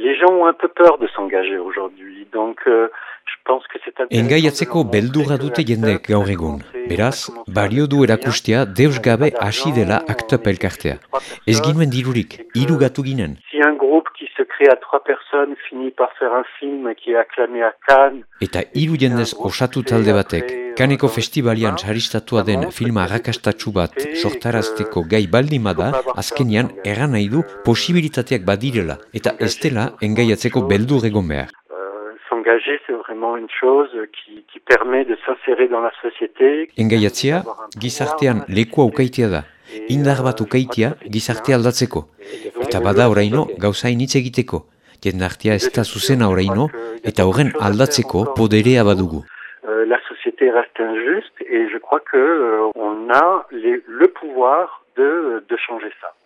les gens ont un peu peur de s'engager aujourd'hui. Donc, euh, je pense que c'est Engaiatzeko beldurra dute jendek gaur egun. Beraz, balio du erakustea deus gabe hasi dela aktop elkartea. Ez ginuen dirurik, hiru gatu ginen. Si un groupe qui se crée à trois personnes finit par faire un film qui est acclamé à Cannes. Eta hiru jendez osatu talde batek, Kaneko festivalian saristatua den filma arrakastatsu bat sortarazteko gai baldimada, azkenian eran nahi du posibilitateak badirela eta ez dela engaiatzeko beldur egon behar. S'engager, c'est vraiment une chose qui, qui permet de s'insérer dans la société. Engaiatzea, gizartean lekua ukaitea da. Indar bat ukaitea gizartea aldatzeko. Eta bada oraino gauzain hitz egiteko. Jendartea ez da zuzena oraino eta horren aldatzeko poderea badugu. La société reste injuste et je crois que euh, on a le pouvoir de, de changer ça.